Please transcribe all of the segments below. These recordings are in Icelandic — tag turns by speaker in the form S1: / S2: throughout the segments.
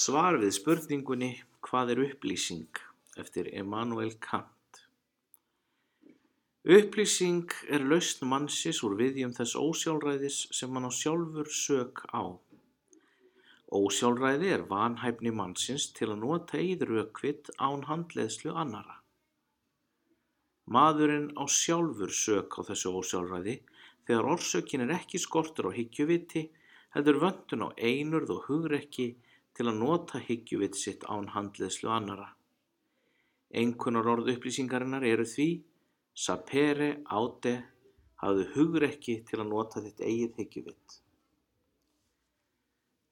S1: Svar við spurningunni Hvað er upplýsing? eftir Immanuel Kant. Upplýsing er lausn mannsins úr viðjum þess ósjálfræðis sem hann á sjálfur sök á. Ósjálfræði er vanhæfni mannsins til að nota eigið rökvitt án handleiðslu annara. Maðurinn á sjálfur sök á þessu ósjálfræði þegar orsökin er ekki skortur á hyggjuviti heldur vöntun á einurð og hugrekki til að nota hyggjuvit sitt án handleiðslu annara. Einkunar orð upplýsingarinnar eru því sapere aude hafðu hugrekki til að nota þitt eigið hyggjuvit.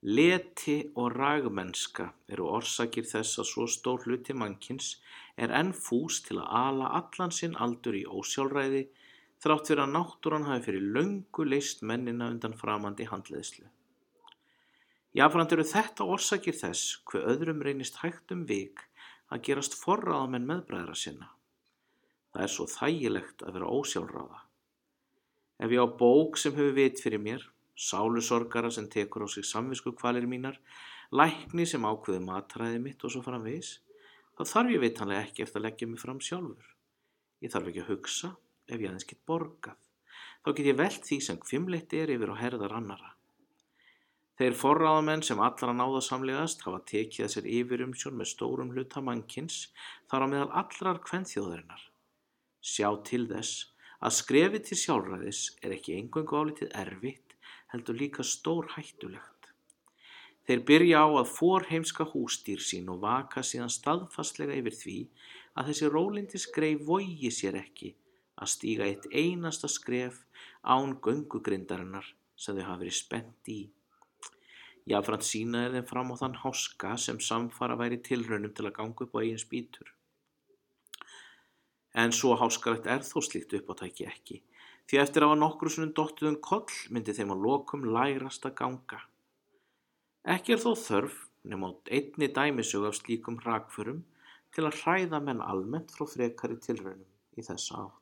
S1: Leti og ragmennska eru orsakir þess að svo stór hluti mannkins er enn fús til að ala allan sinn aldur í ósjálfræði þrátt fyrir að náttúran hafi fyrir löngu leist mennina undan framandi handleiðslu. Jáfnframt eru þetta orsakir þess hver öðrum reynist hægt um vik að gerast forráðamenn meðbræðra sinna. Það er svo þægilegt að vera ósjálfráða. Ef ég á bók sem hefur vit fyrir mér, sálusorgara sem tekur á sig samvisku kvalir mínar, lækni sem ákveði matræði mitt og svo framvegis, þá þarf ég vitanlega ekki eftir að leggja mig fram sjálfur. Ég þarf ekki að hugsa ef ég aðeins get borgað. Þá get ég velt því sem kvimleitt er yfir á herðar annara. Þeir forráðamenn sem allra náðasamlegast hafa tekið þessir yfirumsjón með stórum hluta mannkins þar á meðal allrar kvenþjóðarinnar. Sjá til þess að skrefið til sjálfræðis er ekki engungu álitið erfitt heldur líka stór hættulegt. Þeir byrja á að forheimska hústýr sín og vaka síðan staðfastlega yfir því að þessi rólindi skref vogi sér ekki að stíga eitt einasta skref án göngugrindarinnar sem þau hafa verið spennt í. Jafnframt sýna þeir þeim fram á þann háska sem samfara væri tilraunum til að ganga upp á eigin spýtur. En svo háskalegt er þó slíkt uppátæki ekki, því eftir að nokkru sunnum dottuðum koll myndi þeim að lokum lærast að ganga. Ekki er þó þörf, nema einni dæmisög af slíkum hrakförum, til að hræða menn almennt frá frekari tilraunum í þessa átt.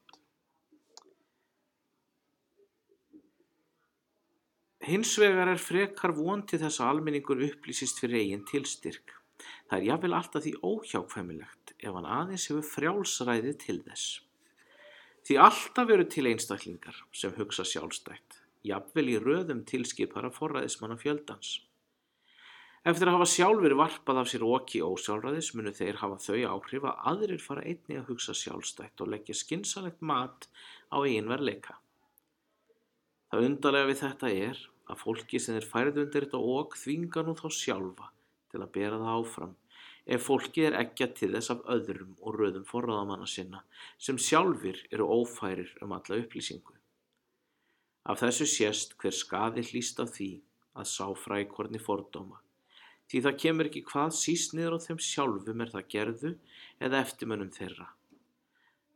S1: Hins vegar er frekar von til þess að almenningur upplýsist fyrir eigin tilstyrk. Það er jafnvel alltaf því óhjákvæmilegt ef hann aðeins hefur frjálsræði til þess. Því alltaf eru til einstaklingar sem hugsa sjálfstætt, jafnvel í röðum tilskipara forræðismanna fjöldans. Eftir að hafa sjálfur varpað af sér okki ósjálfræðis munu þeir hafa þau áhrif að aðrir fara einni að hugsa sjálfstætt og leggja skinsalegt mat á eigin verleika. Það undarlega við þetta er að fólki sem er færð undir þetta okk þvinga nú þá sjálfa til að bera það áfram ef fólki er ekki til þess af öðrum og röðum forraðamanna sinna sem sjálfur eru ófærir um alla upplýsingu. Af þessu sést hver skaði hlýst af því að sá frækorni fordóma því það kemur ekki hvað síst niður á þeim sjálfum er það gerðu eða eftirmönnum þeirra.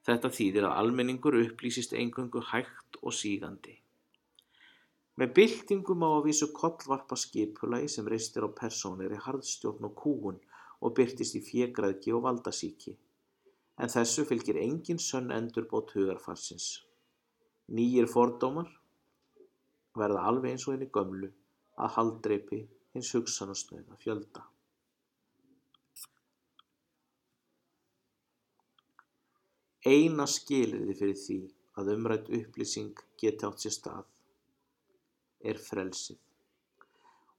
S1: Þetta þýðir að almenningur upplýsist engungu hægt og sígandi. Með byltingum á að vísu kollvarpa skipulagi sem reistir á persónlegri harðstjórn og kúgun og byrtist í fjegraðgi og valdasíki. En þessu fylgir engin sönn endurbót hugarfarsins. Nýjir fordómar verða alveg eins og henni gömlu að haldreipi hins hugsanasnöða fjölda. Eina skiliði fyrir því að umrætt upplýsing geti átt sér stað er frelsið.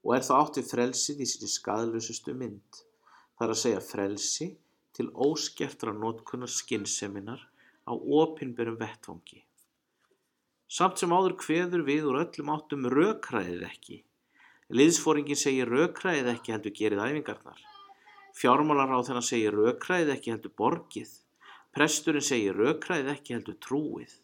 S1: Og er þá átt við frelsið í sinni skadlausustu mynd, þar að segja frelsi til óskertra notkunnar skinnseminar á opinberum vettvangi. Samt sem áður kveður við úr öllum áttum rökræðið ekki. Liðsfóringin segir rökræðið ekki heldur gerið æfingarnar. Fjármálar á þennan segir rökræðið ekki heldur borgið. Presturinn segir rökræðið ekki heldur trúið.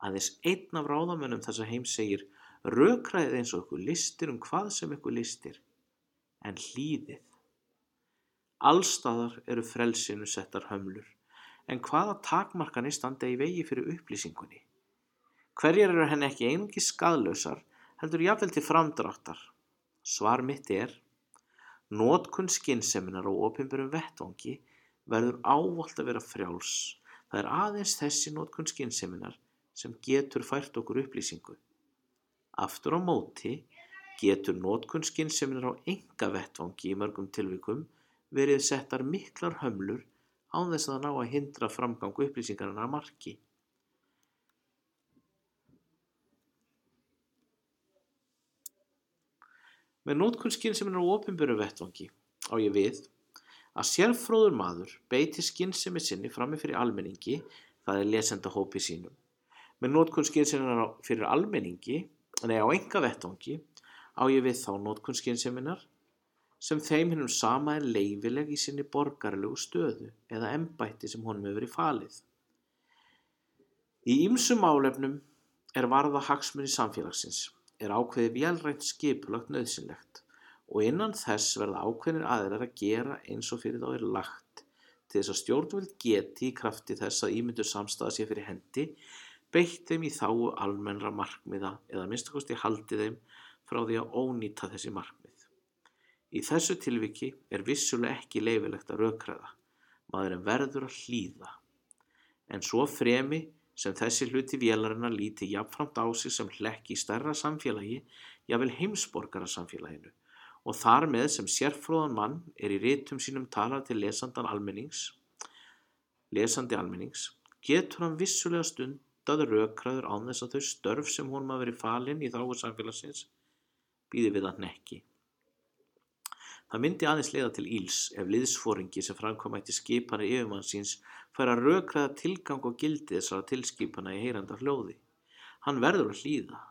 S1: Aðeins einn af ráðamönnum þessa heim segir Rökræðið eins og ykkur listir um hvað sem ykkur listir, en hlýðið. Allstaðar eru frelsinu settar hömlur, en hvaða takmarkanir standa í vegi fyrir upplýsingunni? Hverjar eru henni ekki einungi skadlausar, heldur jáfnvel til framdráttar? Svar mitt er, nótkunn skinnseminar og opimberum vettvangi verður ávalt að vera frjáls. Það er aðeins þessi nótkunn skinnseminar sem getur fært okkur upplýsingu. Aftur á móti getur notkun skynseminar á enga vettvangi í mörgum tilvikum verið settar miklar hömlur án þess að ná að hindra framgang upplýsingarna að marki. Með notkun skynseminar á opinberu vettvangi á ég við að sérfróður maður beiti skynsemi sinni frammi fyrir almenningi, það er lesenda hópi sínum. Með notkun skynseminar fyrir almenningi, nei á enga vettvangi, á ég við þá notkun skynseminar sem þeim hinnum sama er leifileg í sinni borgarlegu stöðu eða embætti sem honum hefur verið falið. Í ýmsum málefnum er varða hagsmunni samfélagsins, er ákveði velrænt skipulagt nöðsynlegt og innan þess verða ákveðnir aðrar að gera eins og fyrir þá er lagt til þess að stjórnvöld geti í krafti þess að ímyndur samstaða sér fyrir hendi beitt þeim í þáu almennra markmiða eða minnstakosti haldi þeim frá því að ónýta þessi markmið. Í þessu tilviki er vissulega ekki leifilegt að rökræða, maðurinn verður að hlýða. En svo fremi sem þessi hluti vélarinnar líti jafnframt á sig sem hlekki í stærra samfélagi, jável heimsborgara samfélaginu, og þar með sem sérfróðan mann er í rítum sínum talað til lesandan almennings, lesandi almennings, getur hann vissulega stundað rökræður án þess að þau störf sem honum að veri falin í þáu samfélagsins býði við hann ekki. Það myndi aðeins leiða til íls ef liðsforingi sem framkvæmætti skipanir yfirmann síns fær að rökræða tilgang og gildi þessara tilskipana í heyranda hljóði. Hann verður að hlýða.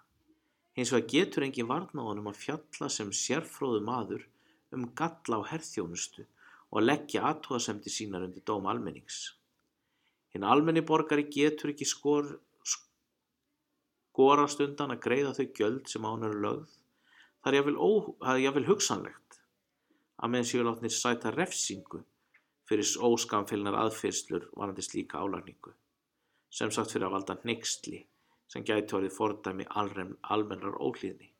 S1: Hins vegar getur engin varnáðanum að fjalla sem sérfróðu maður um galla á herþjónustu og leggja aðtóðasemdi sínar undir dóm almennings. Hinn almenni borgari getur ekki skor, skorast undan að greiða þau gjöld sem án eru lögð. Það er jáfnvel hugsanlegt að menn séu látnir sæta refsingu fyrir óskamfélnar aðfyrslur varandi slíka álagningu, sem sagt fyrir að valda hneyksli sem gæti orðið fordæmi almennrar óhlýðni.